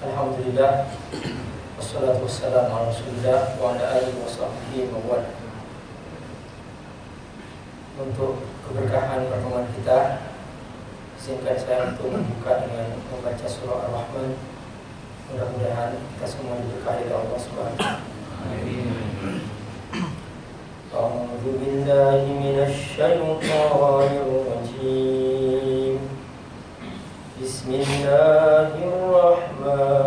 Alhamdulillah Wassalatu wassalamu ala rasulillah Wa ala alihi wa sahbihi wa Untuk keberkahan pertemuan kita Singkat saya untuk membuka dengan membaca surah Ar-Rahman Mudah-mudahan kita semua diberkahi oleh Allah Subhanahu أعوذ بالله من الشيطان الرجيم بسم الله الرحمن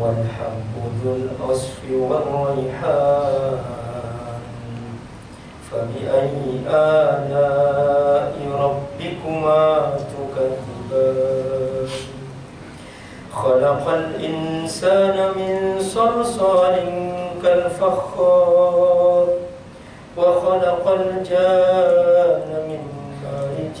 والحب ذو الأصف والريحان. فبأي آلاء ربكما تكذبان؟ خلق الإنسان من صلصال كالفخار وخلق الجان من مارج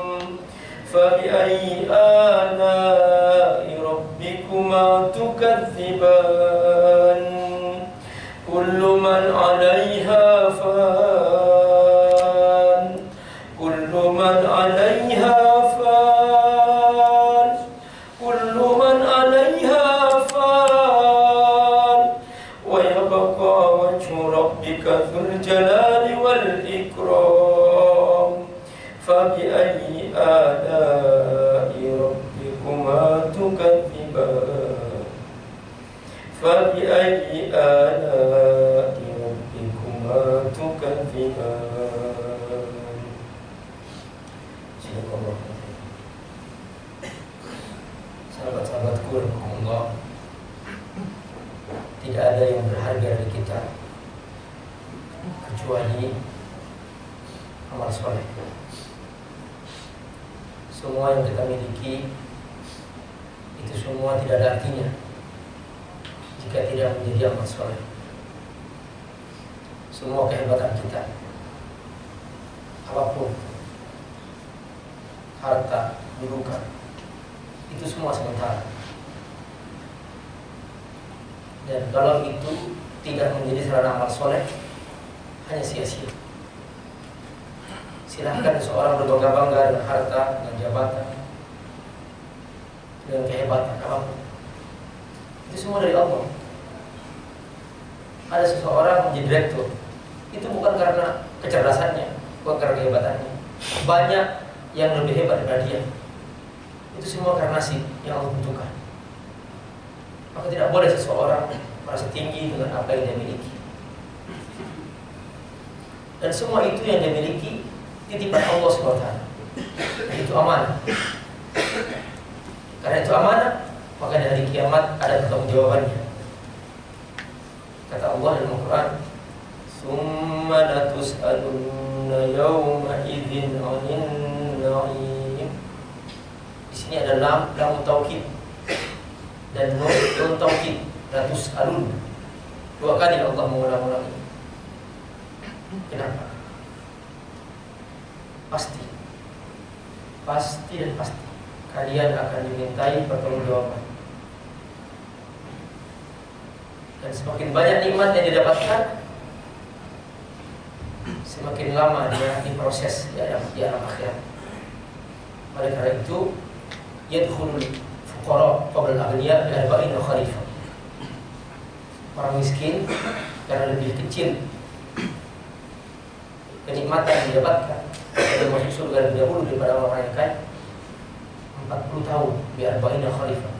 فبأي آلاء ربكما تكذبان؟ كل من عليها فان. كل من عليها Semua yang kita miliki Itu semua tidak ada artinya jika tidak menjadi amal soleh. Semua kehebatan kita, apa pun, harta, dudukan, itu semua sementara. Dan kalau itu tidak menjadi sarana amal soleh, hanya sia-sia. Silahkan seorang berbangga-bangga dengan harta, dengan jabatan, dengan kehebatan apa pun. Itu semua dari Allah. Ada seseorang menjadi direktur, itu bukan karena kecerdasannya, bukan karena kehebatannya. Banyak yang lebih hebat daripada dia. Itu semua karena si yang Allah butuhkan. Maka tidak boleh seseorang merasa tinggi dengan apa yang dia miliki. Dan semua itu yang dia miliki titipan Allah SWT. Itu amanah. Karena itu amanah, maka di hari kiamat ada jawabannya. Kata Allah dalam Al-Quran, "Summa latus'alunna yawma idzin 'anil na'im." Di sini ada lam, lam taukid dan nun, nun taukid, latus'alun. Dua kali Allah mengulang-ulangi. Kenapa? Pasti. Pasti dan pasti. Kalian akan dimintai pertanggungjawaban. Dan semakin banyak nikmat yang didapatkan Semakin lama dia diproses di alam, di alam akhirat. Oleh karena itu Yadkhulul fuqara qabla al-aghniya bi arba'in khalifah. Orang miskin karena lebih kecil kenikmatan yang didapatkan dan masuk surga lebih dahulu daripada orang yang kaya 40 tahun biar baina khalifah.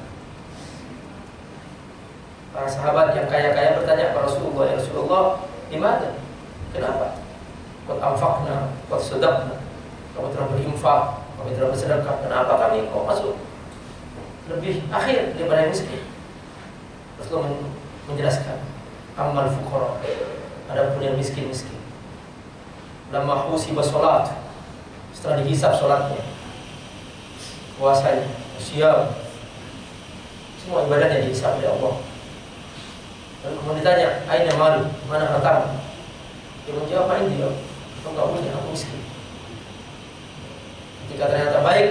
Para sahabat yang kaya-kaya bertanya kepada Rasulullah ya Rasulullah di mana? Kenapa? Kau amfakna, kau sedapna kami telah berinfak kami telah bersedekah. Kenapa kami kau masuk? Lebih akhir daripada yang miskin Rasulullah menjelaskan amal fukara adapun yang miskin-miskin lama husiba salat setelah dihisap salatnya puasanya siap. Semua ibadahnya dihisap oleh Allah. Lalu kemudian ditanya aina malu? Mana hartamu? Dia menjawab apa dia aku nggak punya aku miskin. Ketika ternyata baik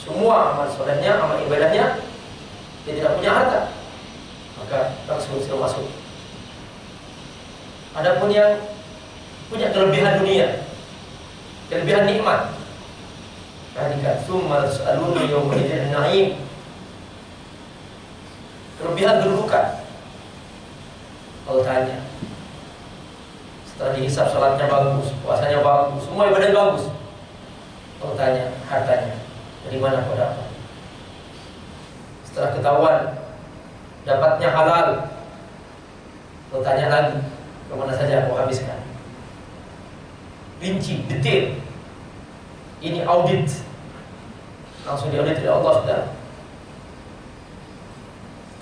semua amal solehnya amal ibadahnya dia tidak punya harta. Maka langsung sudah masuk. Adapun yang punya kelebihan dunia, kelebihan nikmat. Ketika summa tas'aluna yawma idzin na'im. Kelebihan kedudukan. Kalau tanya, setelah dihisap salatnya bagus, puasanya bagus, semua ibadah bagus. Kalau tanya hartanya, dari mana kau dapat? Setelah ketahuan dapatnya halal, kalau tanya lagi, ke mana saja kau habiskan? Rinci, detail. Ini audit. Langsung diaudit oleh Allah sudah.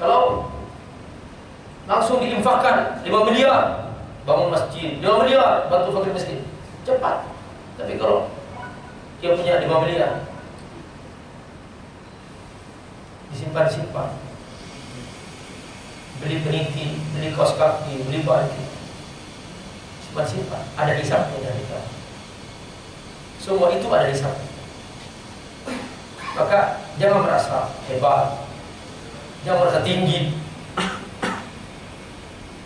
Kalau langsung diinfakkan 5 miliar bangun masjid, 5 miliar bantu fakir miskin, cepat. Tapi kalau dia punya 5 miliar disimpan-simpan beli peniti, beli kaos kaki, beli baju simpan-simpan ada hisapnya dari kita semua itu ada hisapnya maka jangan merasa hebat. Jangan merasa tinggi.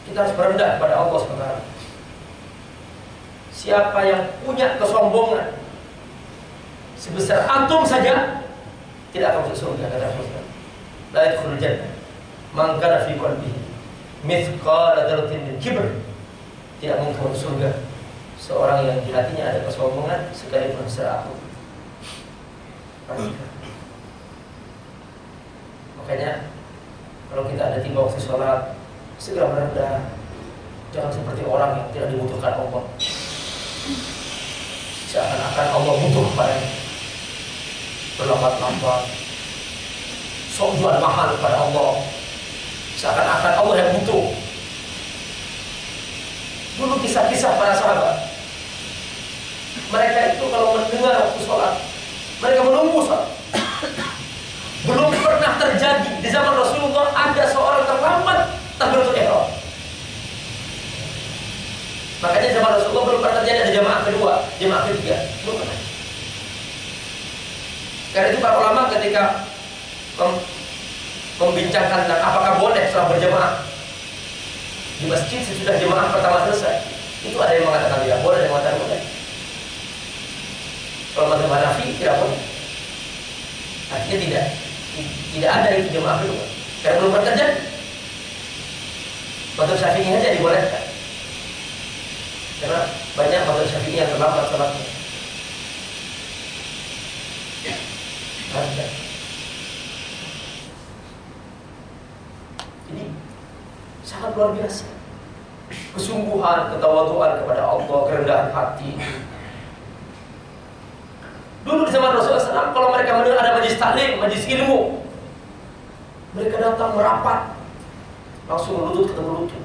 Kita harus berendah kepada Allah SWT siapa yang punya kesombongan sebesar antum saja tidak akan masuk surga kata Rasulullah la yadkhulul jannah. Man kana fi qalbihi mithqala min kibr tidak mungkin surga seorang yang di hatinya ada kesombongan sekalipun serapu. Makanya kalau kita ada tiba waktu sholat segera merendah, jangan seperti orang yang tidak dibutuhkan Allah. Seakan-akan Allah butuh kepadanya. Berlambat-lambat, sok jual mahal kepada Allah. Seakan-akan Allah yang butuh Dulu kisah-kisah para sahabat. Mereka itu kalau mendengar waktu sholat, mereka menunggu sholat. Belum pernah terjadi di zaman Rasulullah ada seorang terlambat takbiratul ihram. Makanya zaman Rasulullah belum pernah terjadi ada jamaah kedua, jamaah ketiga, belum pernah. Karena itu para ulama ketika membincangkan tentang apakah boleh setelah berjamaah di masjid sesudah jemaah pertama selesai itu ada yang mengatakan tidak boleh, ada yang mengatakan boleh. Kalau mata Hanafi tidak boleh. Artinya tidak tidak ada itu jemaah kedua. Karena belum terjadi. Mata Syafi'i saja dibolehkan. Karena banyak mata Syafi'i yang terlambat sholatnya. Ada. Jadi sangat luar biasa kesungguhan, ketawaduan kepada Allah, kerendahan hati. Dulu di zaman Rasulullah SAW, kalau mereka mendengar ada majlis taklim, majlis ilmu, mereka datang merapat, langsung lutut ketemu lutut,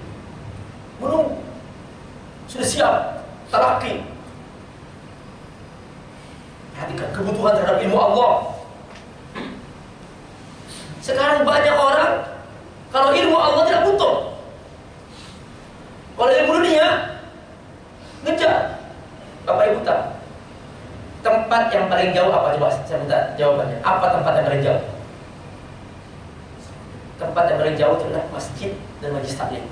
menunggu, sudah siap, talaki. Perhatikan kebutuhan terhadap ilmu Allah. Sekarang banyak orang kalau ilmu Allah tidak butuh. Kalau ilmu dunia ngejar. Bapak Ibu tahu tempat yang paling jauh apa coba saya minta jawabannya. Apa tempat yang paling jauh? Tempat yang paling jauh adalah masjid dan majlis taklim.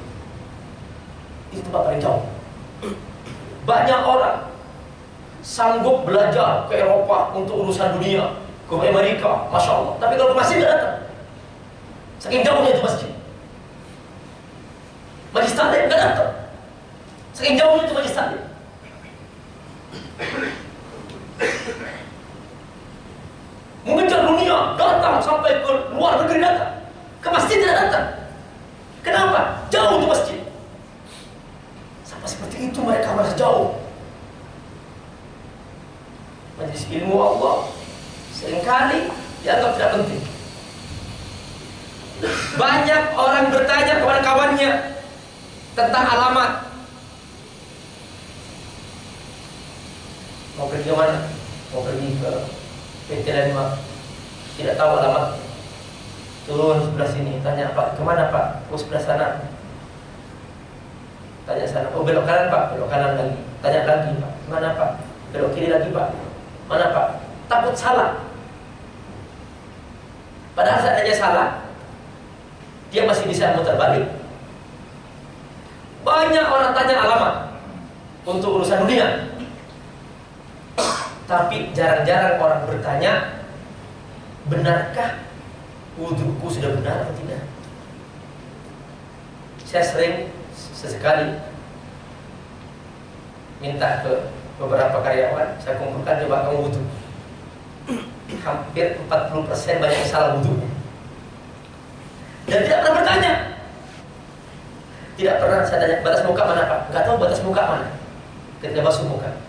Itu tempat paling jauh. Banyak orang sanggup belajar ke Eropa untuk urusan dunia, ke Amerika, masya Allah. Tapi kalau ke masjid tidak datang. Saking jauhnya itu masjid. Majlis taklim nggak datang. Saking jauhnya itu majlis taklim. Mengejar dunia, datang sampai ke luar negeri datang. Ke masjid tidak datang. Kenapa? Jauh itu masjid. Sampai seperti itu mereka merasa jauh. Majlis ilmu Allah sering kali dianggap tidak penting. Banyak orang bertanya kepada kawannya tentang alamat. Mau pergi mana? Mau pergi ke Landmark. Tidak tahu alamat. Turun sebelah sini, tanya Pak, ke mana Pak? Oh sebelah sana. Tanya sana, oh belok kanan Pak, belok kanan lagi. Tanya lagi Pak, ke mana Pak? Belok kiri lagi Pak. Mana Pak? Takut salah. Padahal seandainya salah, dia masih bisa muter balik. Banyak orang tanya alamat untuk urusan dunia. Tapi jarang-jarang orang bertanya, benarkah wudhuku sudah benar atau tidak? Saya sering sesekali minta ke beberapa karyawan, saya kumpulkan coba kamu wudhu. Hampir 40% banyak salah wudhunya. Dan tidak pernah bertanya. Tidak pernah saya tanya batas muka mana pak? Gak tahu batas muka mana. Ketika basuh muka.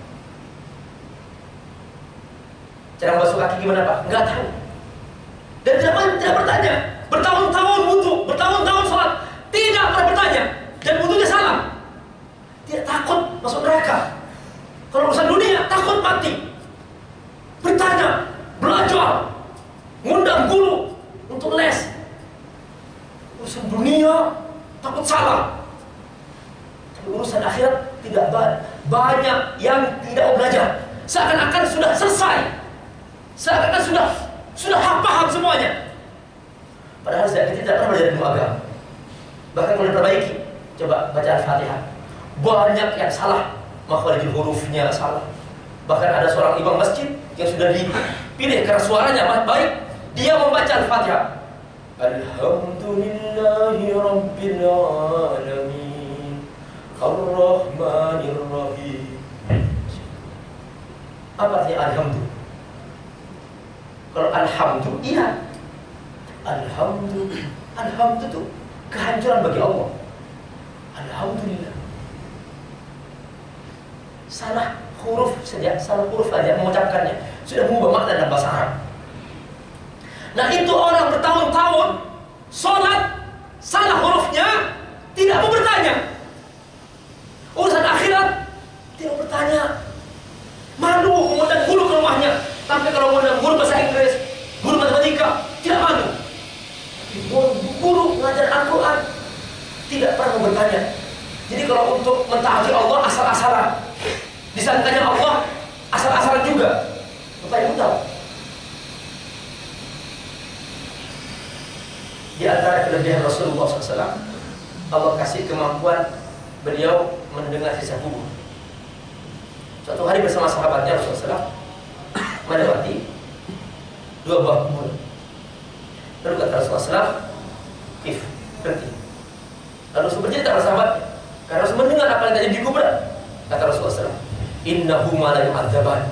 Cara basuh kaki gimana pak? Gak tahu. Dan tidak, tidak bertanya. Bertahun-tahun wudhu, bertahun-tahun sholat, tidak pernah bertanya. Dan wudhunya salah. Tidak takut masuk neraka. Kalau urusan dunia takut mati. Bertanya, belajar, ngundang guru untuk les. Urusan dunia takut salah. Tapi urusan akhirat tidak banyak yang tidak belajar. Seakan-akan sudah selesai. Seakan-akan sudah sudah paham semuanya. Padahal saya tidak pernah belajar ilmu agama. Bahkan boleh perbaiki. Coba baca Al-Fatihah. Banyak yang salah. Makhluk hurufnya salah. Bahkan ada seorang imam masjid yang sudah dipilih karena suaranya baik. Dia membaca Al-Fatihah. Alhamdulillahi Rabbil Alamin Ar-Rahmanir Rahim Apa artinya Alhamdulillah? Kalau Alhamdulillah, iya. Alhamdulillah Alhamdulillah itu kehancuran bagi Allah. Alhamdulillah. Salah huruf saja, salah huruf saja mengucapkannya. Sudah mengubah makna dalam bahasa Arab. Nah itu orang bertahun-tahun Sholat Salah hurufnya Tidak mau bertanya. Urusan akhirat Tidak bertanya. Malu kemudian guru ke rumahnya Tapi kalau kemudian guru bahasa Inggris Guru matematika Tidak malu. Guru mengajar Al-Quran Tidak pernah mau bertanya. Jadi kalau untuk mentaati Allah asal-asalan. Disangkanya Allah Asal-asalan juga. Bapak Ibu tahu? Di antara kelebihan Rasulullah SAW Allah kasih kemampuan beliau mendengar sisa kubur Suatu hari bersama sahabatnya Rasulullah SAW melewati dua buah kubur. Lalu kata Rasulullah if berhenti. Lalu bercerita kepada sahabatnya, karena Rasul mendengar apa yang terjadi di kuburan. Kata Rasulullah Innahu la yu'adzaban.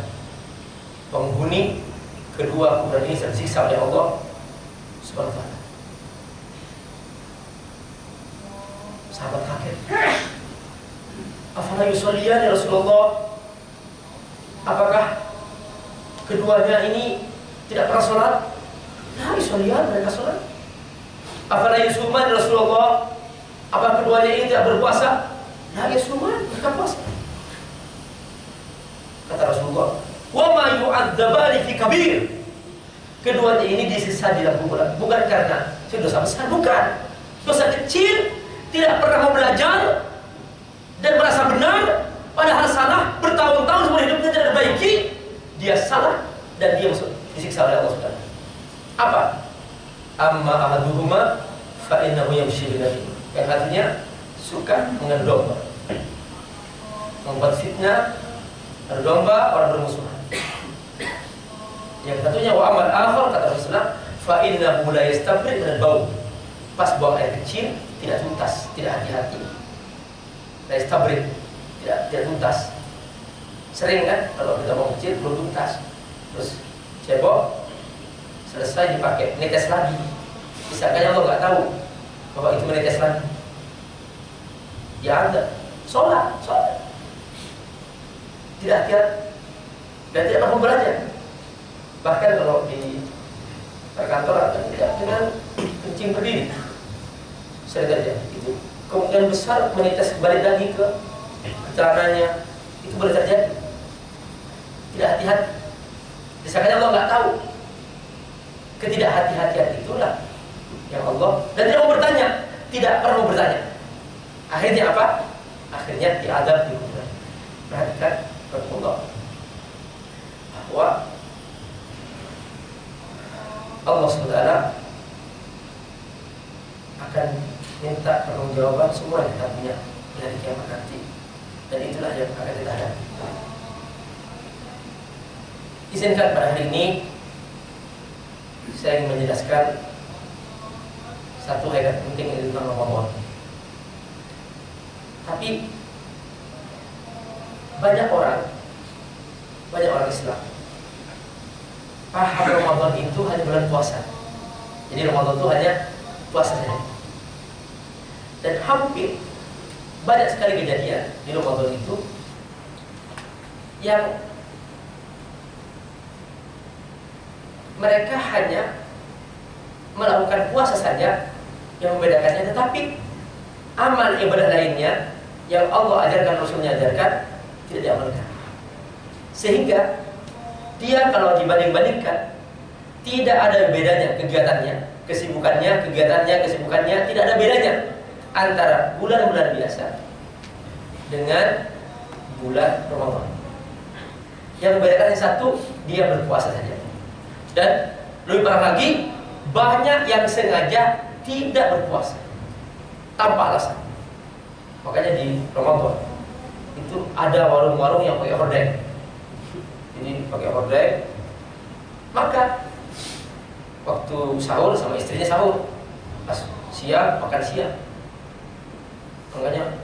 Penghuni kedua kuburan ini tersiksa oleh Allah Subhanahu wa taala. Sahabat kaget. Afala yusolliyan ya Rasulullah? Apakah keduanya ini tidak pernah sholat? Nah, isolian mereka sholat. Apa yusuman Rasulullah? Apa keduanya ini tidak berpuasa? Nah, yusuman mereka puasa. Kata Rasulullah, "Wa ma yu'adzabani fi kabir." Keduanya ini disisa di dalam kuburan, bukan karena dosa besar, bukan. Dosa kecil, tidak pernah mau belajar dan merasa benar, padahal salah, bertahun-tahun semua hidupnya tidak diperbaiki, dia salah dan dia masuk disiksa oleh Allah Subhanahu Apa? Amma ahaduhuma fa innahu yamshi Yang artinya suka mengenal Membuat fitnah berdomba orang bermusuhan. Yang satunya wa amal akhir kata Rasulullah fa innahu la yastabri min bau. Pas buang air kecil tidak tuntas, tidak hati-hati. La yastabri tidak tuntas. Sering kan kalau kita mau kecil belum tuntas. Terus cebok selesai dipakai netes lagi. Misalkan Allah nggak tahu bahwa itu menetes lagi. Ya ada. Sholat, sholat tidak hati dan tidak mampu belajar. Bahkan kalau di perkantoran tidak dengan kencing berdiri. Saya saja itu kemungkinan besar menetes kembali lagi ke celananya itu boleh terjadi. Tidak hati-hati. Misalnya Allah nggak tahu. Ketidakhati-hatian itulah yang Allah dan tidak mau bertanya, tidak perlu bertanya. Akhirnya apa? Akhirnya diadab di kuburan. Perhatikan Allah bahwa Allah SWT akan minta pertanggungjawaban semua yang kita punya di hari kiamat nanti dan itulah yang akan kita hadapi. Izinkan pada hari ini saya ingin menjelaskan satu ayat penting dari tentang Ramadan. Tapi banyak orang banyak orang Islam paham Ramadan itu hanya bulan puasa jadi Ramadan itu hanya puasa saja dan hampir banyak sekali kejadian di Ramadan itu yang mereka hanya melakukan puasa saja yang membedakannya tetapi amal ibadah lainnya yang Allah ajarkan Rasulnya ajarkan tidak diamalkan. Sehingga dia kalau dibanding-bandingkan tidak ada bedanya kegiatannya, kesibukannya, kegiatannya, kesibukannya tidak ada bedanya antara bulan-bulan biasa dengan bulan Ramadan. Yang membedakan yang satu dia berpuasa saja. Dan lebih parah lagi banyak yang sengaja tidak berpuasa. Tanpa alasan. Makanya di Ramadan itu ada warung-warung yang pakai hordeng. Ini pakai hordeng maka waktu sahur sama istrinya sahur. Pas siang makan siang. Makanya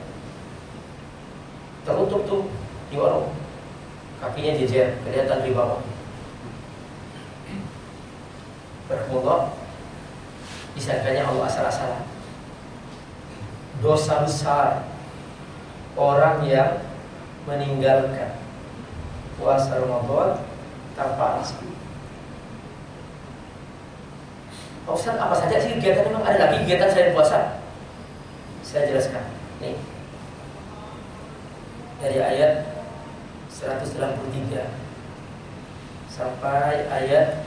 tertutup tuh di warung. Kakinya jejer kelihatan di bawah berkumpulah disangkanya Allah asal-asalan dosa besar orang yang meninggalkan puasa Ramadan tanpa alasan. Pak Ustaz, apa saja sih kegiatan memang ada lagi kegiatan selain puasa? Saya jelaskan. Nih. Dari ayat 183 sampai ayat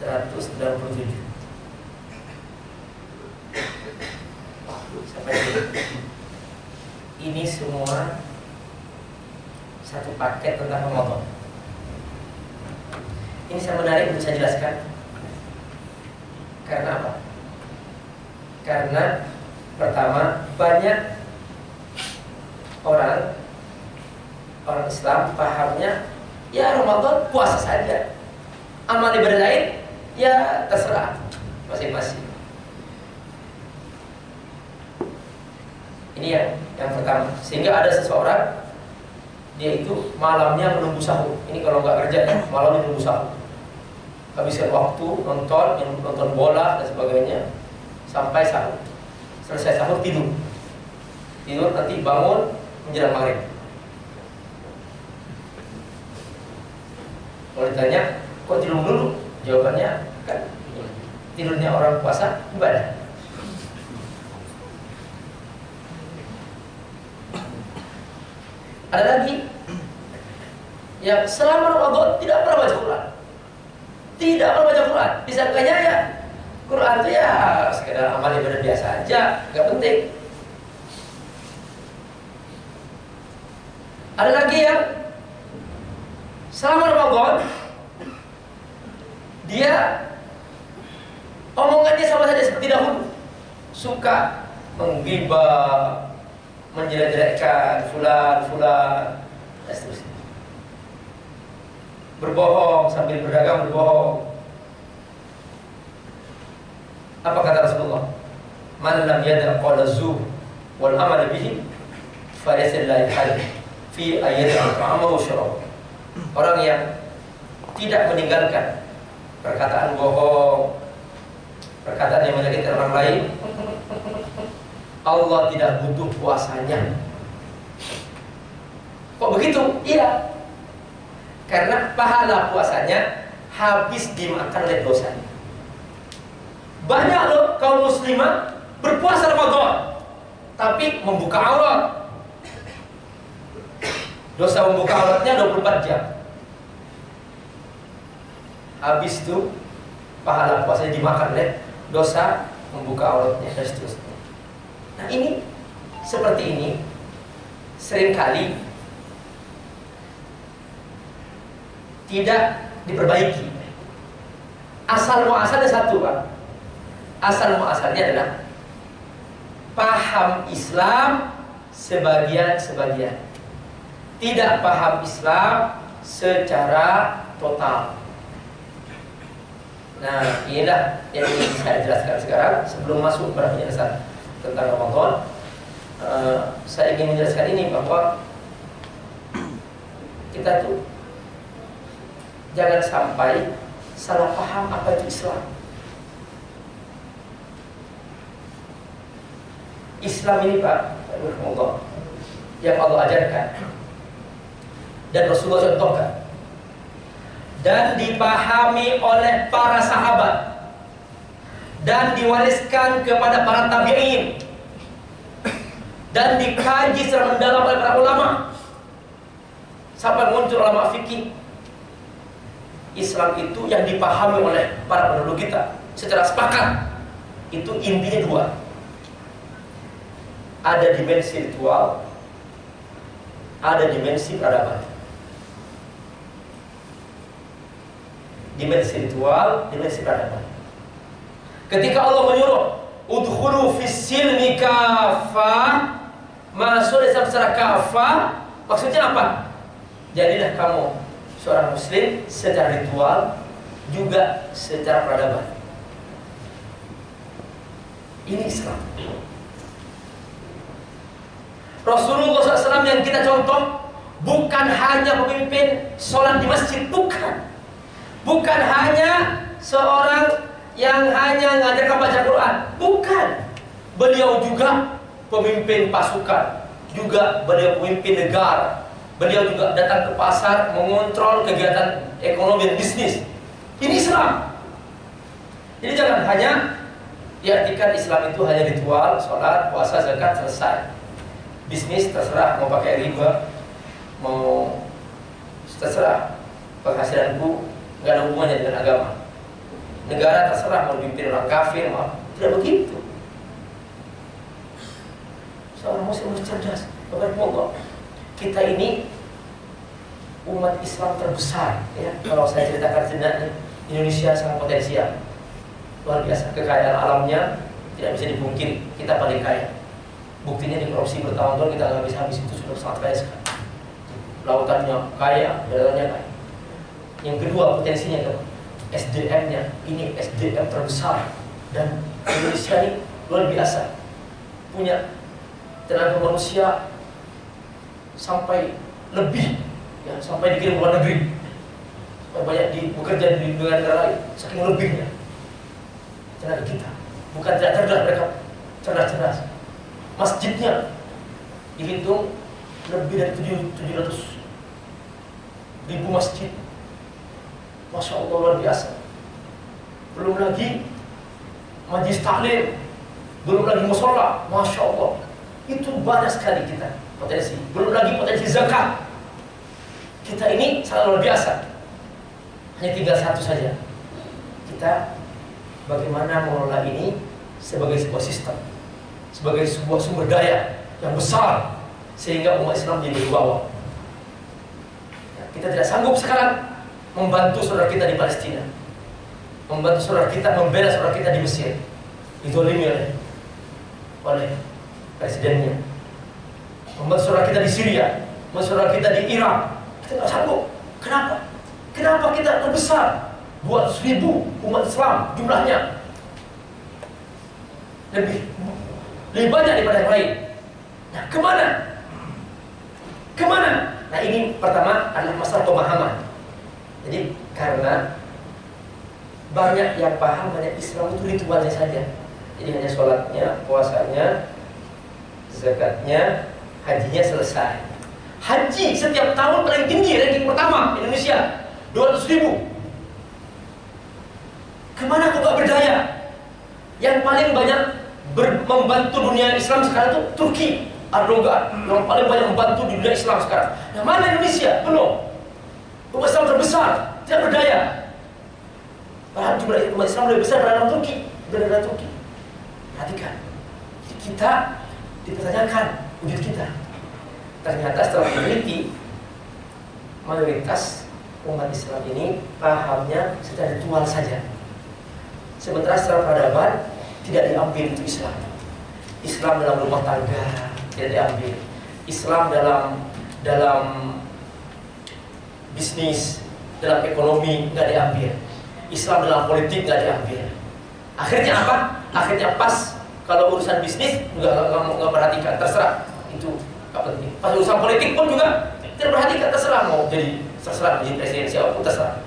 197. Sampai ini ini semua satu paket tentang Ramadan. Ini saya menarik untuk saya jelaskan. Karena apa? Karena pertama banyak orang orang Islam pahamnya ya Ramadan puasa saja. Amal ibadah lain ya terserah masing-masing. Ini yang yang pertama. Sehingga ada seseorang dia itu malamnya menunggu sahur. Ini kalau nggak kerja ya, malam menunggu sahur. Habiskan waktu nonton, nonton bola dan sebagainya sampai sahur. Selesai sahur tidur. Tidur nanti bangun menjelang maghrib. Kalau ditanya, kok tidur dulu? Jawabannya kan tidurnya orang puasa ibadah. Ada lagi yang selama Ramadan tidak pernah baca Quran. Tidak pernah baca Quran. Disangkanya ya Quran itu ya sekedar amal ibadah biasa aja, nggak penting. Ada lagi yang selama Ramadan dia omongannya sama saja seperti dahulu, suka menggibah, menjelek-jelekkan fulan fulan dan seterusnya. Berbohong sambil berdagang berbohong. Apa kata Rasulullah? Man lam yadra qala zu wal amal bihi falaysa lillahi hal fi ayati ta'amahu syarab. Orang yang tidak meninggalkan perkataan bohong perkataan yang menyakiti orang lain Allah tidak butuh puasanya. Kok begitu? Iya. Karena pahala puasanya habis dimakan oleh dosa. Banyak loh kaum muslimah berpuasa Ramadan tapi membuka aurat. Dosa membuka auratnya 24 jam. Habis itu pahala puasanya dimakan oleh dosa membuka auratnya dan seterusnya. Nah ini seperti ini sering kali tidak diperbaiki. Asal muasalnya satu pak. Asal muasalnya adalah paham Islam sebagian-sebagian. Tidak paham Islam secara total. Nah, inilah yang ingin saya jelaskan sekarang sebelum masuk pada penjelasan tentang Ramadan uh, saya ingin menjelaskan ini bahwa kita tuh jangan sampai salah paham apa itu Islam. Islam ini Pak, Allah yang Allah ajarkan. Dan Rasulullah contohkan dan dipahami oleh para sahabat. Dan diwariskan kepada para tabi'in. Dan dikaji secara mendalam oleh para ulama. Sampai muncul ulama fikih. Islam itu yang dipahami oleh para penduduk kita. Secara sepakat. Itu intinya dua. Ada dimensi ritual. Ada dimensi peradaban dimensi ritual dimensi peradaban. Ketika Allah menyuruh Udhulu fisilmi kafah Masuk Islam secara kafah Maksudnya apa? Jadilah kamu seorang muslim secara ritual Juga secara peradaban. Ini Islam. Rasulullah SAW yang kita contoh Bukan hanya pemimpin sholat di masjid Bukan Bukan hanya seorang yang hanya mengajarkan baca Quran. Bukan. Beliau juga pemimpin pasukan, juga beliau pemimpin negara. Beliau juga datang ke pasar mengontrol kegiatan ekonomi dan bisnis. Ini Islam. Jadi jangan hanya diartikan Islam itu hanya ritual, sholat, puasa, zakat, selesai. Bisnis terserah mau pakai riba, mau terserah penghasilanku nggak ada hubungannya dengan agama. Negara terserah mau dipimpin orang kafir mau tidak begitu. Seorang muslim harus cerdas. Allah kita ini umat Islam terbesar ya? Kalau saya ceritakan sebenarnya Indonesia sangat potensial. Luar biasa kekayaan alamnya tidak bisa dipungkiri. Kita paling kaya. Buktinya di korupsi bertahun-tahun kita nggak bisa habis itu sudah sangat kaya sekali. Lautannya kaya dalamnya kaya yang kedua potensinya itu SDM-nya ini SDM terbesar dan Indonesia ini luar biasa. Punya tenaga manusia sampai lebih ya sampai dikirim ke luar negeri. Sampai banyak di, bekerja di negara lain saking lebihnya. Tenaga kita. Bukan tidak cerdas mereka cerdas-cerdas. Masjidnya dihitung lebih dari 700 ribu masjid Masya Allah luar biasa. Belum lagi majlis taklim, belum lagi musola, Masya Allah. Itu banyak sekali kita potensi. Belum lagi potensi zakat. Kita ini sangat luar biasa. Hanya tinggal satu saja. Kita bagaimana mengelola ini sebagai sebuah sistem, sebagai sebuah sumber daya yang besar sehingga umat Islam menjadi bawah. Ya, kita tidak sanggup sekarang membantu saudara kita di Palestina, membantu saudara kita membela saudara kita di Mesir, ditolimi oleh oleh presidennya, membantu saudara kita di Syria, membantu saudara kita di Irak, kita tidak sanggup. Kenapa? Kenapa kita terbesar? Buat seribu umat Islam jumlahnya lebih lebih banyak daripada yang lain. Nah, ke mana? Ke mana? Nah, ini pertama adalah masalah pemahaman. Jadi karena banyak yang paham banyak Islam itu ritualnya saja. Jadi hanya sholatnya, puasanya, zakatnya, hajinya selesai. Haji setiap tahun paling tinggi ranking pertama Indonesia 200 ribu. Ke mana kok gak berdaya? Yang paling banyak membantu dunia Islam sekarang itu Turki, Erdogan yang paling banyak membantu dunia Islam sekarang. Yang mana Indonesia? Belum. Umat Islam terbesar, tidak berdaya. Bahkan jumlah umat Islam lebih besar daripada Turki, daripada Turki. Perhatikan, kita dipertanyakan wujud kita. Ternyata setelah meneliti, mayoritas umat Islam ini pahamnya secara ritual saja. Sementara secara peradaban tidak diambil itu Islam. Islam dalam rumah tangga tidak diambil. Islam dalam dalam bisnis, dalam ekonomi nggak diambil. Islam dalam politik nggak diambil. Akhirnya apa? Akhirnya pas kalau urusan bisnis juga nggak perhatikan, terserah itu nggak penting. Pas urusan politik pun juga tidak perhatikan, terserah mau jadi terserah menjadi presiden siapa pun terserah,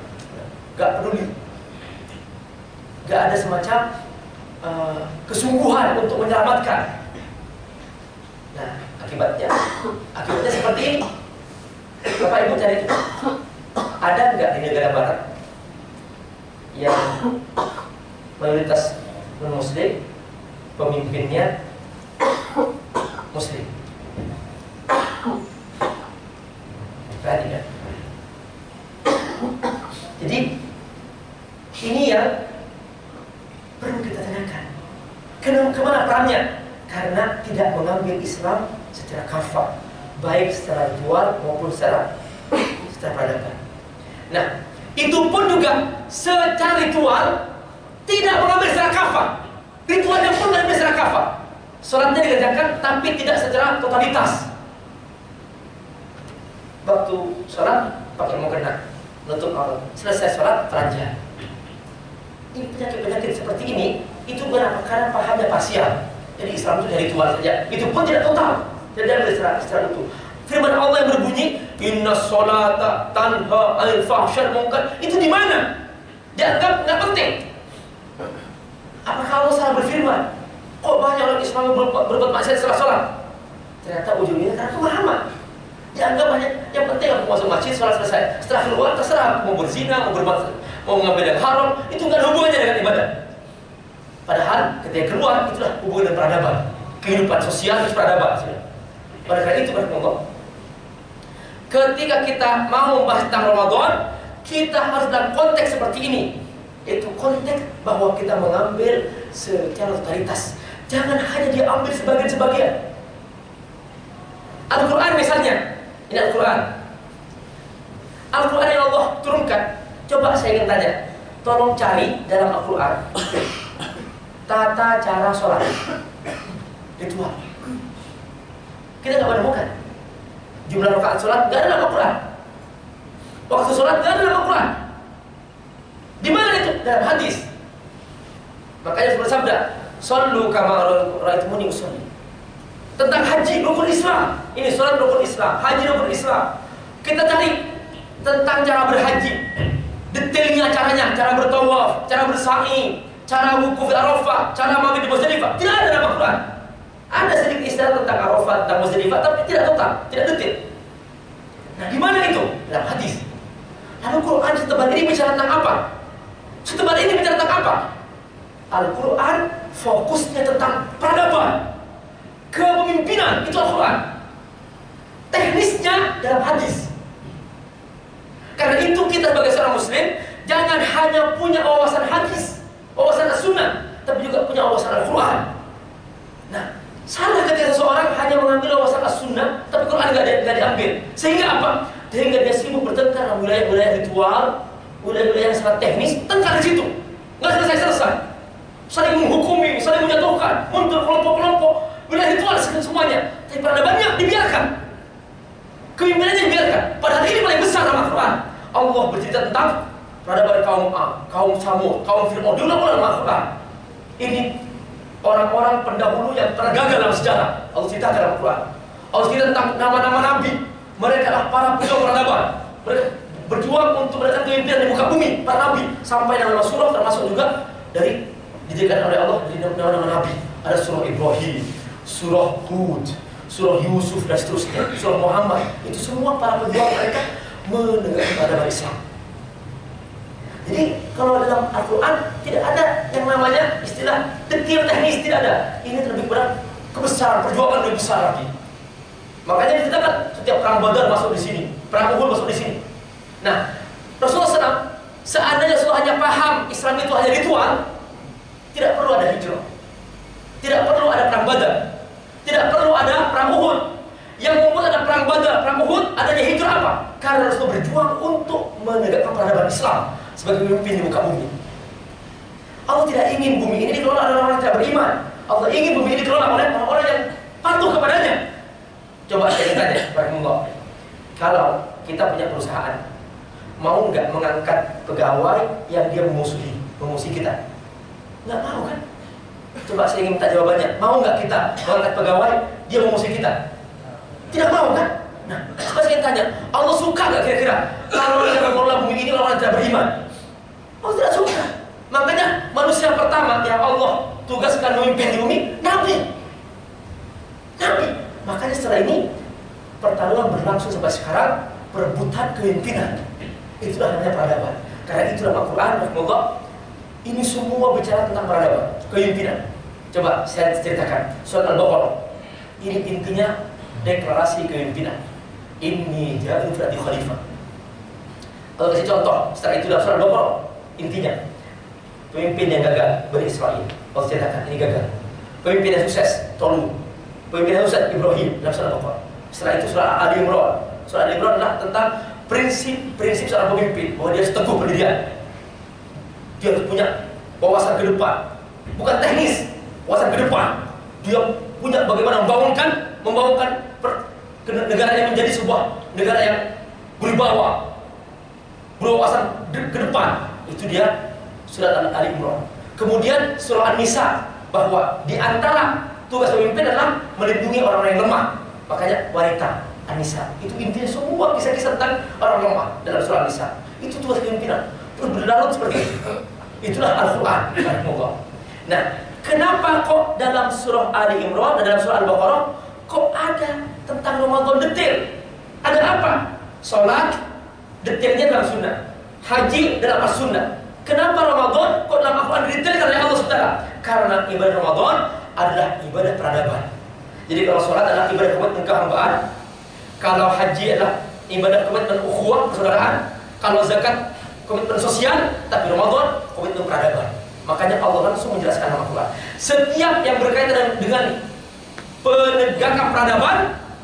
nggak peduli. Nggak ada semacam uh, kesungguhan untuk menyelamatkan. Nah, akibatnya, akibatnya seperti ini. Bapak Ibu cari ada nggak di negara Barat yang mayoritas non Muslim pemimpinnya Muslim? Perhatikan. Jadi ini yang perlu kita tanyakan. Kenapa perannya? Karena tidak mengambil Islam secara kafah, baik secara ritual maupun secara secara peradaban. Nah, itu pun juga secara ritual tidak mengambil secara kafah. Ritualnya pun tidak secara kafah. Sholatnya dikerjakan tapi tidak secara totalitas. Waktu sholat pakai mukena, nutup aurat. Selesai sholat teranjang. Ini penyakit-penyakit seperti ini itu kenapa? Karena pahamnya parsial. Jadi Islam itu dari ritual saja. Itu pun tidak total. Tidak ada secara, utuh. Firman Allah yang berbunyi, Inna solata tanha al fahsyar mungkar. Itu di mana? Dianggap nggak penting. Apakah Allah salah berfirman? Kok banyak orang Islam yang berbuat, maksiat setelah sholat? Ternyata ujungnya karena pemahaman. Dianggap banyak yang penting aku masuk masjid sholat selesai. Setelah keluar terserah mau berzina, mau berbuat, mau mengambil yang haram, itu nggak hubungannya dengan ibadah. Padahal ketika keluar itulah hubungan dengan peradaban, kehidupan sosial itu peradaban. Pada karena itu Allah. Ketika kita mau membahas tentang Ramadan, kita harus dalam konteks seperti ini. Itu konteks bahwa kita mengambil secara totalitas. Jangan hanya diambil sebagian-sebagian. Al-Quran misalnya, ini Al-Quran. Al-Quran yang Allah turunkan. Coba saya ingin tanya, tolong cari dalam Al-Quran tata cara sholat ritual. Kita nggak menemukan jumlah rakaat sholat nggak ada dalam Al-Quran. Waktu sholat nggak ada dalam Al-Quran. Di mana itu? Dalam hadis. Makanya bersabda, "Sallu kama ra'aitumuni usolli." Tentang haji rukun Islam. Ini sholat rukun Islam, haji rukun Islam. Kita cari tentang cara berhaji. Detailnya caranya, cara bertawaf, cara bersa'i, cara wukuf Arafah, cara mabit di Muzdalifah. Tidak ada dalam Al-Quran. Ada sedikit istilah tentang Arafah, tentang Muzdalifah, tapi tidak total, tidak detail. Nah, di mana itu? Dalam hadis. Lalu Quran setebal ini bicara tentang apa? Setebal ini bicara tentang apa? Al-Quran fokusnya tentang peradaban, kepemimpinan, itu Al-Quran. Teknisnya dalam hadis. Karena itu kita sebagai seorang muslim jangan hanya punya wawasan hadis, wawasan sunnah, tapi juga punya wawasan Al-Quran. Nah, salah ketika seseorang hanya mengambil wawasan sunnah, tapi Quran nggak di, diambil. Sehingga apa? Sehingga dia sibuk bertengkar wilayah-wilayah ritual, wilayah-wilayah yang sangat teknis, tengkar di situ. Nggak selesai-selesai. Saling menghukumi, saling menjatuhkan, muncul kelompok-kelompok, wilayah ritual semuanya. Tapi peradabannya dibiarkan. Kepemimpinannya dibiarkan. Padahal ini paling besar dalam Al-Quran. Allah bercerita tentang peradaban kaum A, kaum Samud, kaum Fir'aun. Diulang-ulang dalam Al-Quran. Ini orang-orang pendahulu yang tergagal dalam sejarah. Allah ceritakan dalam Al-Quran. Allah cerita tentang nama-nama Nabi. Mereka adalah para pejuang peradaban. Mereka berjuang untuk mendapatkan kepemimpinan di muka bumi, para Nabi. Sampai nama surah termasuk juga dari dijadikan oleh Allah di nama-nama Nabi. Ada surah Ibrahim, surah Hud, surah Yusuf dan seterusnya, surah Muhammad. Itu semua para pejuang mereka menegakkan peradaban Islam. Jadi kalau dalam Al-Quran tidak ada yang namanya istilah detail teknis tidak ada. Ini lebih berat kebesaran perjuangan lebih besar lagi. Makanya diceritakan setiap perang Badar masuk di sini, perang Uhud masuk di sini. Nah, Rasulullah SAW seandainya Rasulullah hanya paham Islam itu hanya ritual, tidak perlu ada hijrah. Tidak perlu ada perang Badar. Tidak perlu ada perang Uhud. Yang membuat ada perang Badar, perang Uhud, adanya hijrah apa? Karena Rasulullah berjuang untuk menegakkan peradaban Islam sebagai pemimpin di muka bumi. Allah tidak ingin bumi ini dikelola oleh orang-orang yang tidak beriman. Allah ingin bumi ini dikelola oleh orang-orang yang patuh kepadanya. Coba saya tanya, Rahimullah. Kalau kita punya perusahaan, mau nggak mengangkat pegawai yang dia memusuhi, memusuhi kita? Nggak mau kan? Coba saya ingin minta jawabannya. Mau nggak kita mengangkat pegawai dia memusuhi kita? Tidak mau kan? Nah, coba saya tanya, Allah suka nggak kira-kira kalau yang mengelola bumi ini orang tidak beriman? Allah tidak suka. Makanya manusia pertama yang Allah tugaskan memimpin di bumi, Nabi. Nabi. Makanya setelah ini pertarungan berlangsung sampai sekarang perebutan kepemimpinan. Itulah namanya peradaban. Karena itu dalam Al-Quran, Rahmatullah, ini semua bicara tentang peradaban, kepemimpinan. Coba saya ceritakan surat Al-Baqarah. Ini intinya deklarasi kepemimpinan. Ini jadi di khalifah. Kalau kasih contoh, setelah itu surat Al-Baqarah, intinya pemimpin yang gagal beri Israel. Allah ceritakan ini gagal. Pemimpin yang sukses, Tolu. Pemimpin yang sukses, Ibrahim dalam surat Al-Baqarah. Setelah itu surah Ali Imran. Surah Ali Imran adalah tentang prinsip-prinsip seorang pemimpin bahwa dia harus pendirian. Dia harus punya wawasan ke depan, bukan teknis, wawasan ke depan. Dia punya bagaimana membangunkan, membangunkan per, negara yang menjadi sebuah negara yang berwibawa, berwawasan ke depan. Itu dia surat Ali Imran. Kemudian surah An-Nisa bahwa di antara tugas pemimpin adalah melindungi orang-orang yang lemah. Makanya wanita Anissa itu intinya semua kisah-kisah orang lemah dalam surah Anissa itu tugas terus berlarut seperti itu. Itulah Al-Quran. Nah kenapa kok dalam surah Ali Imran dan dalam surah Al-Baqarah kok ada tentang Ramadan detail? Ada apa? Sholat detailnya dalam sunnah haji dalam sunnah kenapa Ramadan kok dalam Al-Quran detail karena Allah Saudara karena ibadah Ramadan adalah ibadah peradaban jadi kalau sholat adalah ibadah komitmen kehambaan, kalau haji adalah ibadah komitmen ukhuwah persaudaraan, kalau zakat komitmen sosial, tapi Ramadan komitmen peradaban. Makanya Allah langsung menjelaskan dalam Al-Quran. Setiap yang berkaitan dengan penegakan peradaban,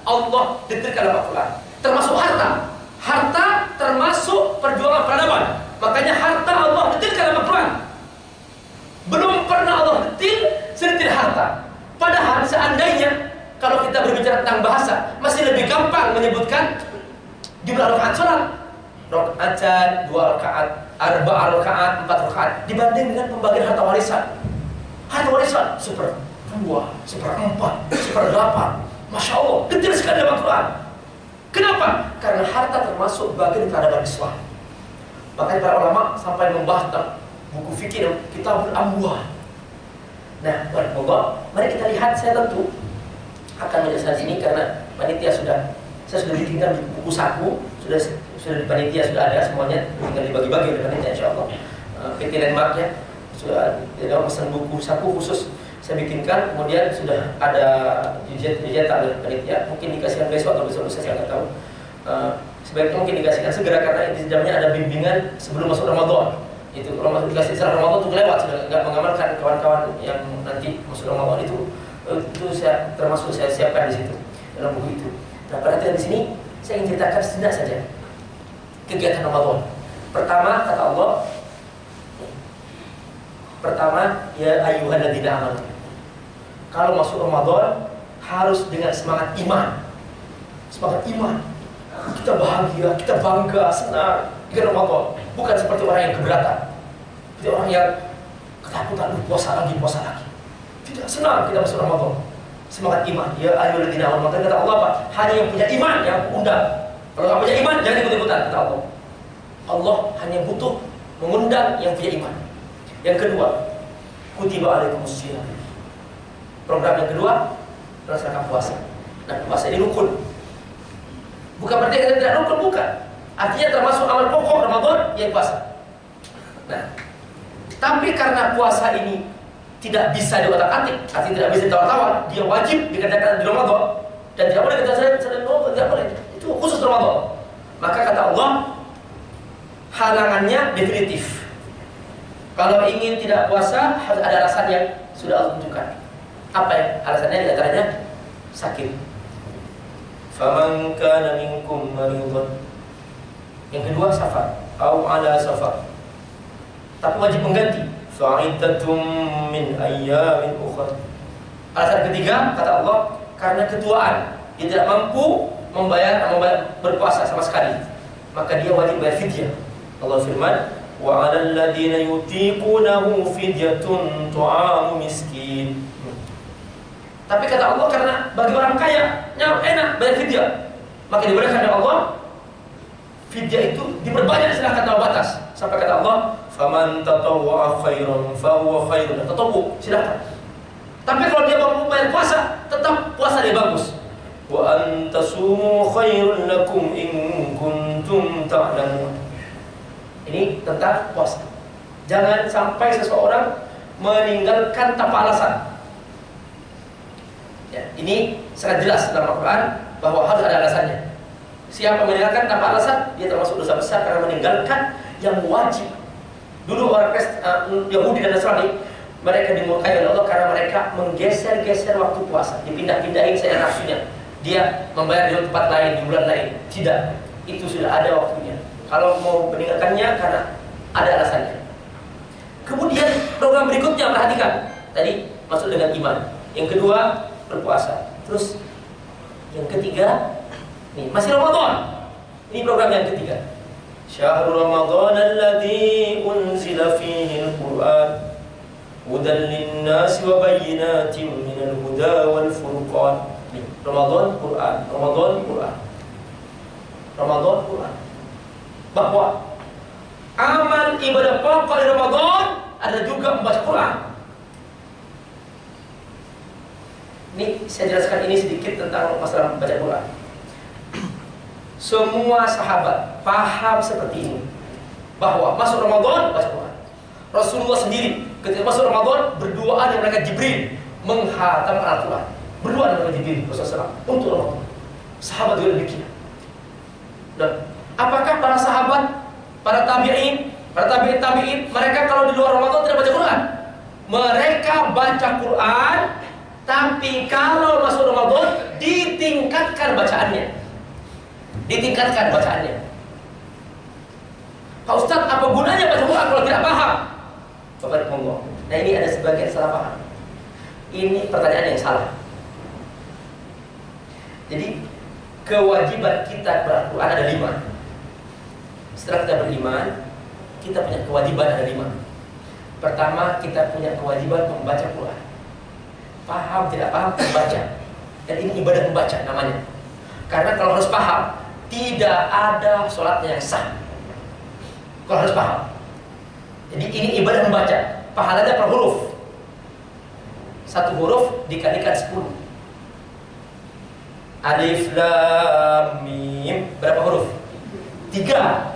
Allah detailkan dalam Al-Quran. Termasuk harta. Harta termasuk perjuangan peradaban. Makanya harta Allah detailkan dalam Al-Quran. Belum pernah Allah detil sedetil harta. Padahal seandainya kalau kita berbicara tentang bahasa masih lebih gampang menyebutkan jumlah rakaat sholat rakaat dua rakaat arba rakaat empat rakaat dibanding dengan pembagian harta warisan harta warisan seper dua seper empat seper delapan masya Allah detail sekali dalam Quran kenapa? Karena harta termasuk bagian peradaban Islam. Makanya para ulama sampai membahas buku fikir kita berambuah nah Allah mari kita lihat saya tentu akan menjelaskan ini karena panitia sudah saya sudah bikinkan buku saku sudah sudah di panitia sudah ada semuanya tinggal dibagi-bagi oleh panitia insya Allah. Uh, PT Landmark ya sudah pesan buku saku khusus saya bikinkan kemudian sudah ada dicetak oleh panitia mungkin dikasihkan besok atau besok lusa saya nggak tahu. Uh, sebaiknya mungkin dikasihkan segera karena di dalamnya ada bimbingan sebelum masuk Ramadan. Itu kalau masuk dikasih setelah Ramadan itu lewat sudah nggak mengamalkan kawan-kawan yang nanti masuk Ramadan itu. Uh, itu saya termasuk saya siapkan di situ dalam buku itu. Nah perhatian di sini saya ingin ceritakan sejenak saja kegiatan Ramadan. Pertama kata Allah Pertama, ya ayyuhalladzina amanu. Kalau masuk Ramadan harus dengan semangat iman. Semangat iman. Kita bahagia, kita bangga, senang dengan Ramadan. Bukan seperti orang yang keberatan. Seperti orang yang ketakutan, puasa lagi, puasa lagi. Tidak senang kita masuk Ramadan. Semangat iman. Ya ayyuhalladzina amanu. Kata Allah apa? Hanya yang punya iman yang undang. Kalau nggak punya iman, jangan ikut-ikutan kata Allah. Allah hanya butuh mengundang yang punya iman. Yang kedua, kutiba alaikumusiyam. Program yang kedua, melaksanakan puasa. Nah, puasa ini rukun. Bukan berarti kita tidak rukun, bukan. Artinya termasuk amal pokok Ramadan, ya puasa. Nah, tapi karena puasa ini tidak bisa diotak-atik, artinya tidak bisa ditawar-tawar, dia wajib dikerjakan di Ramadan dan tidak boleh kita sedang Ramadan, tidak boleh. Itu khusus Ramadan. Maka kata Allah, halangannya definitif. Kalau ingin tidak puasa harus ada alasan yang sudah Allah tentukan. Apa ya? Alasannya di antaranya sakit. Faman kana minkum. Yang kedua safar, au ala safar. Tapi wajib mengganti. fa'idatum min ayyamin ukhra. Alasan ketiga kata Allah karena ketuaan dia tidak mampu membayar, membayar berpuasa sama sekali maka dia wajib bayar fidyah Allah firman wa 'alal ladzina yutiqunahu fidyatun tu'amu miskin tapi kata Allah karena bagi orang kaya nyawa enak bayar fidyah maka diberikan oleh Allah fidyah itu diperbanyak silahkan tahu batas sampai kata Allah faman tatawwa khairan fahuwa khairun. Tatawu silahkan tapi kalau dia mau bayar puasa tetap puasa dia bagus. Wa antasumu khairun lakum in kuntum ta'lamun. Ini tentang puasa. Jangan sampai seseorang meninggalkan tanpa alasan. Ya, ini sangat jelas dalam Al-Quran bahwa harus ada alasannya. Siapa meninggalkan tanpa alasan, dia termasuk dosa besar karena meninggalkan yang wajib. Dulu orang Kristen, uh, Yahudi dan Nasrani mereka dimurkai oleh Allah karena mereka menggeser-geser waktu puasa, dipindah-pindahin saya nafsunya. Dia membayar di tempat lain, di bulan lain. Tidak, itu sudah ada waktunya. Kalau mau meninggalkannya karena ada alasannya. Kemudian program berikutnya perhatikan. Tadi masuk dengan iman. Yang kedua berpuasa. Terus yang ketiga nih masih Ramadan. Ini program yang ketiga. Syahrul Ramadan alladzi unzila fihi al-Qur'an hudan lin-nas wa bayyinatin minal huda wal furqan. Ramadan Quran, Ramadan Quran. Ramadan Quran bahwa amal ibadah pokok di Ramadan ada juga membaca Quran. Ini saya jelaskan ini sedikit tentang masalah membaca Quran. Semua sahabat paham seperti ini bahwa masuk Ramadan baca Quran. Rasulullah sendiri ketika masuk Ramadan berdoa dengan mereka Jibril menghatam Al-Quran. Berdoa dengan mereka Jibril Rasulullah untuk Ramadan. Sahabat juga demikian. Dan Apakah para sahabat, para tabi'in, para tabi'in tabi'in, mereka kalau di luar Ramadan tidak baca Quran? Mereka baca Quran, tapi kalau masuk Ramadan ditingkatkan bacaannya. Ditingkatkan bacaannya. Pak Ustadz, apa gunanya baca Quran kalau tidak paham? Monggo. Nah ini ada sebagian salah paham. Ini pertanyaan yang salah. Jadi kewajiban kita beral-Quran ada lima. Setelah kita beriman, kita punya kewajiban ada lima. Pertama, kita punya kewajiban membaca Quran. Paham tidak paham membaca. Dan ini ibadah membaca namanya. Karena kalau harus paham, tidak ada sholatnya yang sah. Kalau harus paham. Jadi ini ibadah membaca. Pahalanya per huruf. Satu huruf dikalikan sepuluh. Alif lam mim berapa huruf? tiga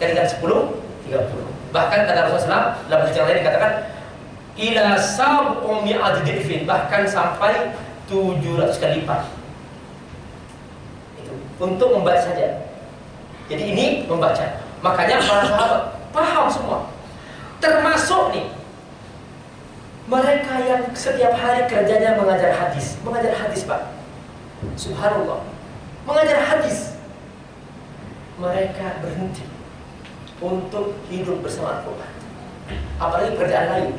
kalikan sepuluh tiga puluh bahkan kata Rasulullah SAW dalam hadis yang lain dikatakan ila sab'u mi'ati bahkan sampai 700 kali lipat. Itu untuk membaca saja. Jadi ini membaca. Makanya para sahabat paham semua. Termasuk nih mereka yang setiap hari kerjanya mengajar hadis. Mengajar hadis pak. Subhanallah. Mengajar hadis. Mereka berhenti untuk hidup bersama Al-Quran. Apalagi pekerjaan lain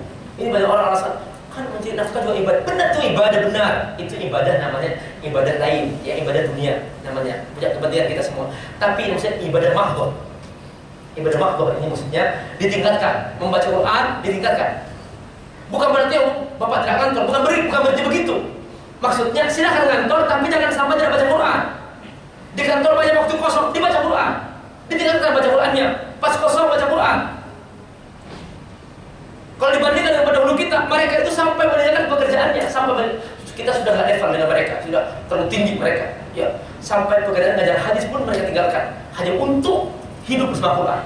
ini banyak orang alasan kan mencari nafkah juga ibadah. Benar tuh ibadah benar. Itu ibadah namanya ibadah lain ya ibadah dunia namanya. Punya kepentingan kita semua. Tapi maksudnya ibadah mahdoh. Ibadah mahdoh ini maksudnya ditingkatkan. Membaca Quran ditingkatkan. Bukan berarti oh, bapak tidak ngantor bukan beri bukan berarti begitu. Maksudnya silahkan ngantor tapi jangan sampai tidak baca Quran. Di kantor banyak waktu kosong dibaca Quran. Ditingkatkan baca Qurannya. Pas kosong baca Quran kalau dibandingkan dengan pendahulu kita, mereka itu sampai menanyakan pekerjaannya, sampai kita sudah nggak level dengan mereka, sudah terlalu tinggi mereka. Ya, sampai pekerjaan ngajar hadis pun mereka tinggalkan hanya untuk hidup bersama Quran.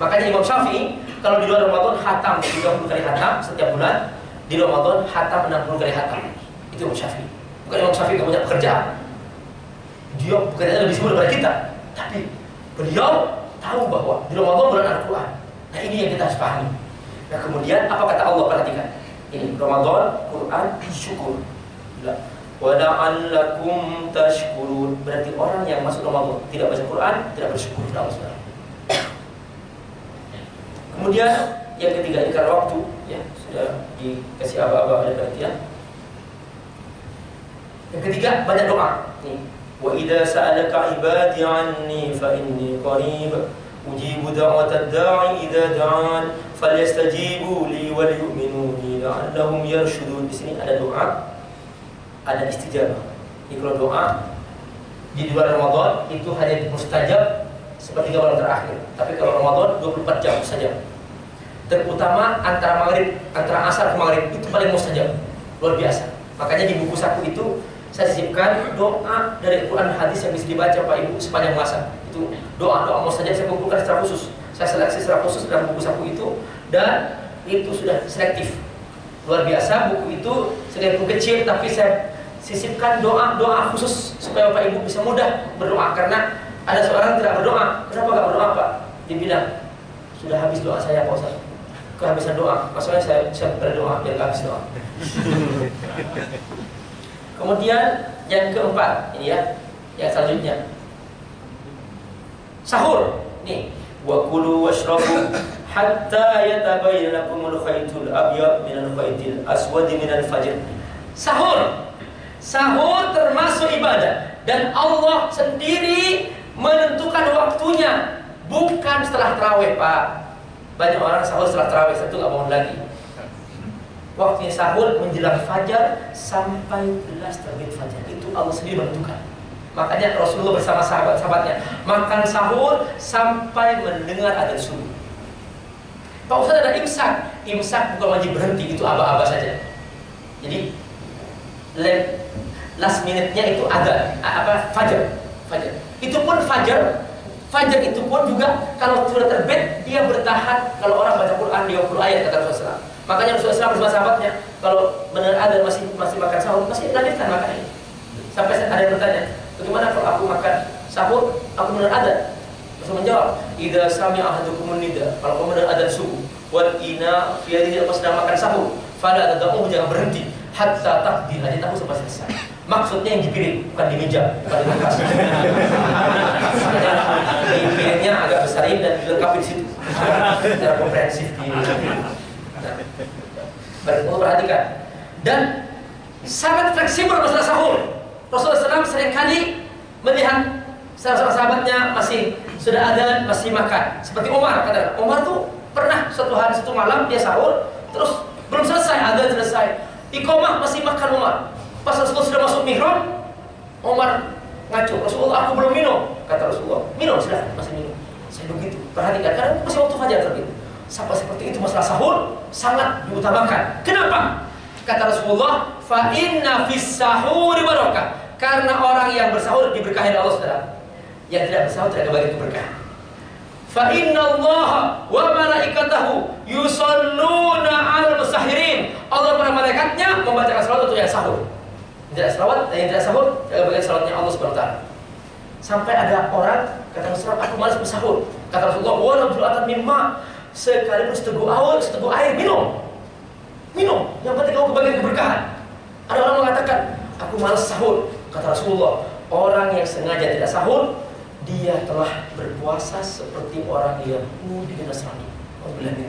Makanya Imam Syafi'i kalau di luar Ramadan hatam 30 kali hatam setiap bulan, di Ramadan hatam 60 kali hatam. Itu Imam Syafi'i. Bukan Imam Syafi'i nggak punya pekerjaan. Dia pekerjaannya lebih sibuk daripada kita. Tapi beliau tahu bahwa di Ramadan bulan Al-Quran. Nah ini yang kita harus pahami. Nah kemudian apa kata Allah perhatikan ini Ramadan Quran syukur Wada'allakum tashkurun. Berarti orang yang masuk Ramadan Tidak baca Quran, tidak bersyukur kepada Allah Kemudian yang ketiga ini karena waktu ya Sudah dikasih aba-aba ada perhatian. Yang ketiga banyak doa. Nih. Wa idza sa'alaka ibadi anni fa inni qarib. Ujibu da'watad da'i idza da'an falyastajibu li wal yu'minuni la'allahum yarshudun. Di sini ada doa, ada istijabah. Ini kalau doa di luar Ramadan itu hanya mustajab seperti malam terakhir. Tapi kalau Ramadan 24 jam saja. Terutama antara maghrib, antara asar ke maghrib itu paling mustajab. Luar biasa. Makanya di buku saku itu saya sisipkan doa dari Quran hadis yang bisa dibaca Pak Ibu sepanjang masa. Itu doa-doa mustajab saya kumpulkan secara khusus. Saya seleksi secara khusus dalam buku saku itu dan itu sudah selektif. Luar biasa buku itu sekalipun kecil tapi saya sisipkan doa-doa khusus supaya Bapak Ibu bisa mudah berdoa karena ada seorang tidak berdoa. Kenapa gak berdoa Pak? Dia bilang sudah habis doa saya Pak Ustaz. Kehabisan doa. Maksudnya saya, saya berdoa biar habis doa. Kemudian yang keempat ini ya, yang selanjutnya sahur. Nih, wa kulu washrabu hatta yatabayyana lakumul khaytul abyad minal khaytil aswad minal fajr. Sahur. Sahur termasuk ibadah dan Allah sendiri menentukan waktunya bukan setelah terawih Pak. Banyak orang sahur setelah terawih satu nggak bangun lagi. Waktunya sahur menjelang fajar sampai belas terbit fajar itu Allah sendiri menentukan. Makanya Rasulullah bersama sahabat-sahabatnya makan sahur sampai mendengar adzan subuh. Pak Ustaz ada imsak, imsak bukan wajib berhenti, itu aba-aba saja. Jadi last minute-nya itu ada apa fajar, fajar. Itu pun fajar, fajar itu pun juga kalau sudah terbit dia bertahan kalau orang baca Quran 20 ayat kata Rasulullah. Makanya Rasulullah bersama sahabatnya kalau benar ada masih masih makan sahur masih lanjutkan makan ini. Sampai ada yang bertanya, Bagaimana kalau aku makan sahur, aku benar ada? Rasul menjawab, "Idza sami'a ahadukum nida." Kalau kamu benar ada subuh, wal ina fi yadihi aku sedang makan sahur, fala tad'u jangan berhenti hatta taqdi hajat aku sampai selesai. Maksudnya yang di piring, bukan di meja, bukan di kulkas. di piringnya agak besar ini dan dilengkapi di situ. Secara komprehensif di. Nah, perhatikan. Dan sangat fleksibel masalah sahur. Rasulullah SAW sering kali melihat salah sahabatnya masih sudah ada masih makan. Seperti Umar kata Umar tuh pernah suatu hari satu malam dia sahur terus belum selesai ada selesai. Iqomah masih makan Umar. Pas Rasulullah sudah masuk mihrab, Umar ngaco. Rasulullah aku belum minum. Kata Rasulullah, minum sudah masih minum. Saya begitu. Perhatikan karena masih waktu fajar terbit. Sampai seperti itu masalah sahur sangat diutamakan. Kenapa? Kata Rasulullah, fa inna fis barakah. Karena orang yang bersahur diberkahi Allah Saudara. Yang tidak bersahur tidak kebagian keberkahan. Fa inna Allah wa malaikatahu yusalluna 'alal musahirin. Allah dan malaikatnya membacakan salawat untuk yang sahur. Tidak salawat, yang tidak sahur, bagian salawatnya Allah wa taala. Sampai ada orang kata Rasulullah, aku malas bersahur. Kata Rasulullah, walau ju'atan mimma sekalipun seteguk air, seteguk air minum. Minum. Yang penting kamu kebagian keberkahan. Ada orang mengatakan, aku malas sahur. Kata Rasulullah, orang yang sengaja tidak sahur dia telah berpuasa seperti orang Yahudi dan Nasrani. Alhamdulillah min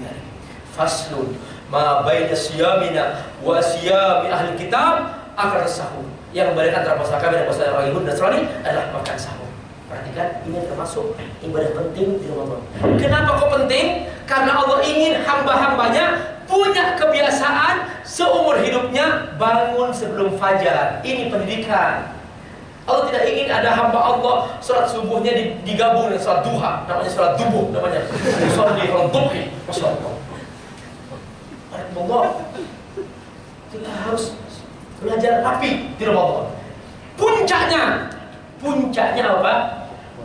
Faslun ma baina siyamina wa siyami ahli kitab akan sahur. Yang membedakan antara puasa kami dan puasa orang Yahudi dan Nasrani adalah makan sahur. Perhatikan, ini termasuk ibadah penting di Ramadan. Kenapa kok penting? Karena Allah ingin hamba-hambanya punya kebiasaan seumur hidupnya bangun sebelum fajar. Ini pendidikan. Allah tidak ingin ada hamba Allah sholat subuhnya digabung dengan sholat duha, namanya sholat dubuh, namanya sholat di kalau duhi, Allah. Allah, kita harus belajar api di Ramadan. Puncaknya, puncaknya apa?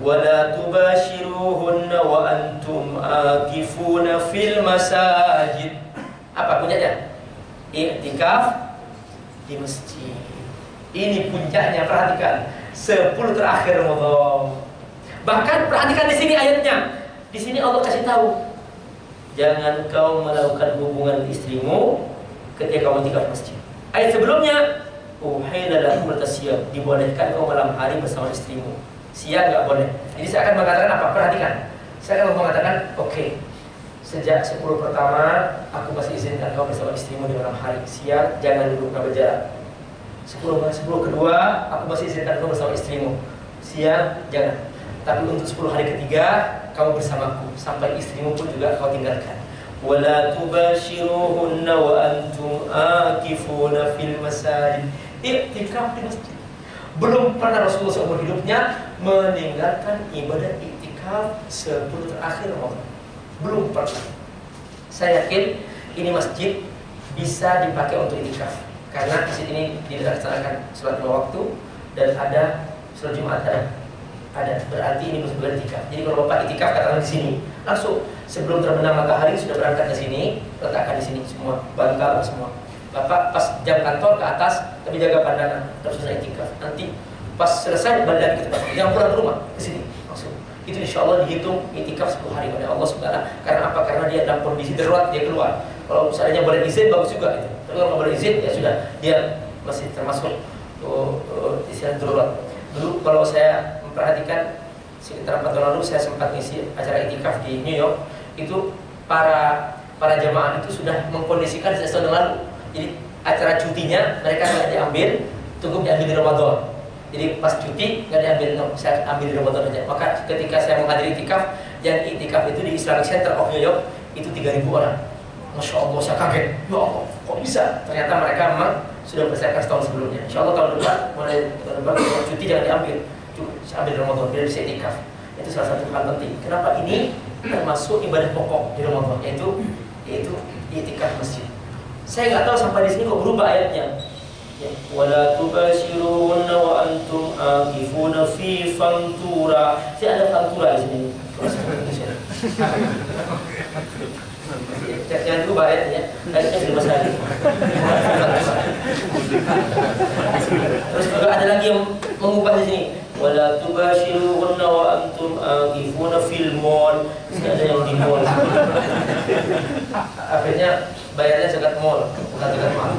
Wala tubashiruhunna wa antum akifuna fil masajid. Apa puncaknya? Iktikaf di masjid. Ini puncaknya perhatikan. 10 terakhir Ramadan. Bahkan perhatikan di sini ayatnya. Di sini Allah kasih tahu, jangan kau melakukan hubungan istrimu ketika kamu tinggal masjid. Ayat sebelumnya, uhayla lakum tasyab, dibolehkan kau malam hari bersama istrimu. Siang nggak boleh. Jadi saya akan mengatakan apa? Perhatikan. Saya akan mengatakan, oke, okay, sejak 10 pertama aku masih izinkan kau bersama istrimu di malam hari. Siang jangan duduk berjarak Sepuluh sepuluh kedua aku masih izinkan kamu bersama istrimu. Siang jangan. Tapi untuk sepuluh hari ketiga kamu bersamaku sampai istrimu pun juga kau tinggalkan. Wala tubashiruhunna wa antum akifuna fil masajid. Iktikaf di masjid. Belum pernah Rasulullah seumur hidupnya meninggalkan ibadah iktikaf sepuluh terakhir Ramadan. Belum pernah. Saya yakin ini masjid bisa dipakai untuk iktikaf karena di sini dilaksanakan sholat dua waktu dan ada sholat Jumat ada ada berarti ini bukan itikaf. Jadi kalau bapak itikaf katakan di sini langsung sebelum terbenam matahari sudah berangkat ke sini letakkan di sini semua bangka semua. Bapak pas jam kantor ke atas tapi jaga pandangan terus sudah itikaf. Nanti pas selesai lagi ke tempat jangan pulang ke rumah ke sini langsung. Itu insya Allah dihitung itikaf 10 hari oleh Allah Subhanahu Karena apa? Karena dia dalam kondisi darurat dia keluar. Kalau misalnya boleh izin bagus juga itu. Kalau nggak boleh izin ya sudah dia masih termasuk uh, uh, istilah darurat. Dulu kalau saya memperhatikan sekitar empat tahun lalu saya sempat ngisi acara itikaf di New York itu para para jamaah itu sudah mengkondisikan sejak tahun lalu. Jadi acara cutinya mereka nggak diambil, tunggu diambil di Ramadan. Jadi pas cuti nggak diambil, no, saya ambil di Ramadan aja. Maka ketika saya menghadiri itikaf, yang itikaf itu di Islamic Center of New York itu 3.000 orang. Masya Allah saya kaget Ya Allah kok bisa? Ternyata mereka memang sudah persiapkan setahun sebelumnya. Insya Allah tahun depan mulai tahun depan cuti jangan diambil. Saya ambil Ramadan biar bisa itikaf. Itu salah satu hal penting. Kenapa? Ini termasuk ibadah pokok di Ramadan Yaitu yaitu itikaf masjid. Saya nggak tahu sampai di sini kok berubah ayatnya. Ya. Wala tubashiruna wa antum akifuna fi fantura. Saya ada fantura di sini Jangan lupa ayatnya, ayatnya di masa Terus juga ada lagi yang mengubah di sini. Wala tubashiruhunna wa antum aqifuna fil mall. Ada yang di mall. Akhirnya bayarnya zakat mall, bukan zakat mall.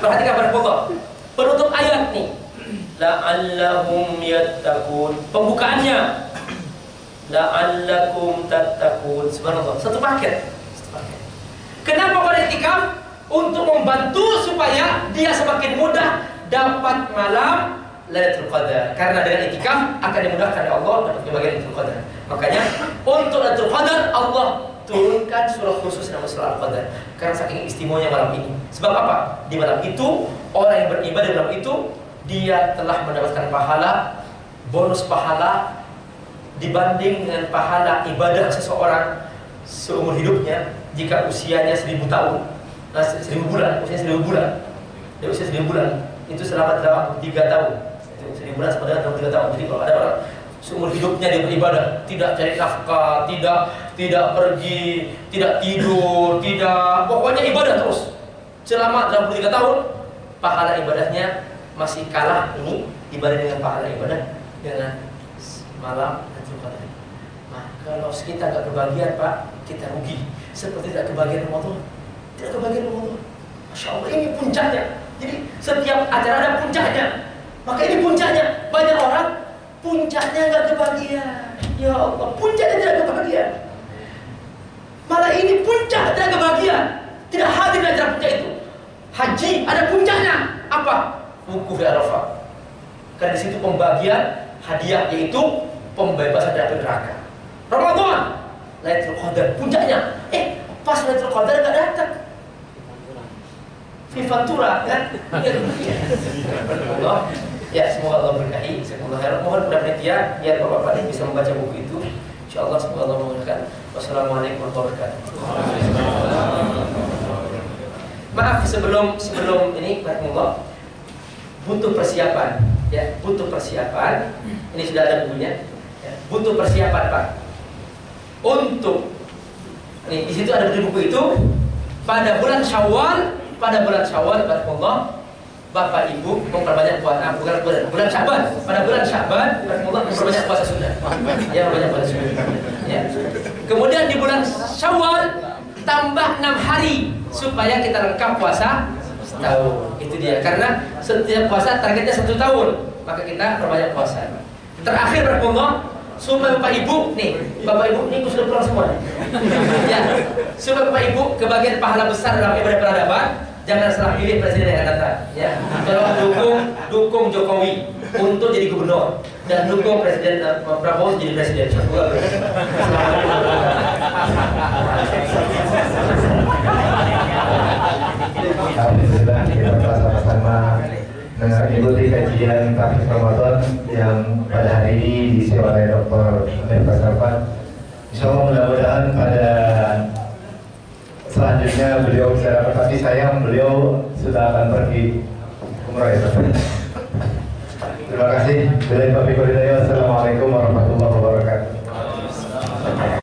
Perhatikan pada pokok. Penutup ayat nih. La'allahum yattaqun. Pembukaannya la'allakum tattaqun. Subhanallah. Satu paket. Satu paket. Kenapa pada itikaf? Untuk membantu supaya dia semakin mudah dapat malam Lailatul Qadar. Karena dengan itikaf akan dimudahkan oleh Allah dapat bagian Lailatul Qadar. Makanya untuk Lailatul Qadar Allah turunkan surah khusus nama surah Al-Qadar karena saking istimewanya malam ini. Sebab apa? Di malam itu orang yang beribadah di malam itu dia telah mendapatkan pahala bonus pahala dibanding dengan pahala ibadah seseorang seumur hidupnya jika usianya seribu tahun nah, seribu bulan usia seribu bulan dia usia seribu bulan itu selama dalam tiga tahun. Itu seribu bulan sama dengan tiga tahun. Jadi kalau ada orang seumur hidupnya dia beribadah, tidak cari nafkah, tidak tidak pergi, tidak tidur, tidak pokoknya ibadah terus. Selama 63 tahun pahala ibadahnya masih kalah ini ibadah dengan pahala ibadah dengan malam kalau kita nggak kebagian Pak, kita rugi. Seperti tidak kebagian Ramadan. Tidak kebagian Ramadan. Masya Allah ini puncaknya. Jadi setiap acara ada puncaknya. Maka ini puncaknya. Banyak orang puncaknya nggak kebagian. Ya Allah, puncaknya tidak kebagian. Malah ini puncak tidak kebagian. Tidak hadir di acara puncak itu. Haji ada puncaknya. Apa? Wukuf di Arafah. Karena di situ pembagian hadiah yaitu pembebasan dari neraka. Ramadan, Lailatul Qadar puncaknya. Eh, pas Lailatul Qadar nggak datang. Vivantura kan? Allah. Ya, semoga Allah berkahi. Semoga Allah mohon kepada panitia biar bapak-bapak ini bisa membaca buku itu. Insya Allah semoga Allah memudahkan. Wassalamualaikum warahmatullahi wabarakatuh. Maaf sebelum sebelum ini Barakallah butuh persiapan ya butuh persiapan ini sudah ada bukunya ya, butuh persiapan Pak untuk ini di situ ada di buku itu pada bulan Syawal pada bulan Syawal Barakallah Bapak Ibu memperbanyak puasa bukan bulan bulan Syaban pada bulan Syaban Barakallah memperbanyak puasa sunnah ya banyak puasa sunnah ya kemudian di bulan Syawal tambah enam hari supaya kita lengkap puasa setahun. Itu dia. Karena setiap puasa targetnya satu tahun, maka kita perbanyak puasa. Terakhir berkumpulan supaya bapak ibu nih bapak ibu ini sudah pulang semua ya supaya bapak ibu kebagian pahala besar dalam ibadah peradaban jangan salah pilih presiden yang akan datang ya. Kalau dukung dukung Jokowi untuk jadi gubernur dan dukung presiden uh, Prabowo jadi presiden. Alhamdulillah kita telah sama-sama mengikuti kajian Tafsir Ramadan yang pada hari ini diisi oleh Dr. Amir Basarfat. Insya Allah mudah-mudahan pada selanjutnya beliau bisa dapat tapi sayang beliau sudah akan pergi umrah ya Terima kasih. Bila Assalamualaikum warahmatullahi wabarakatuh.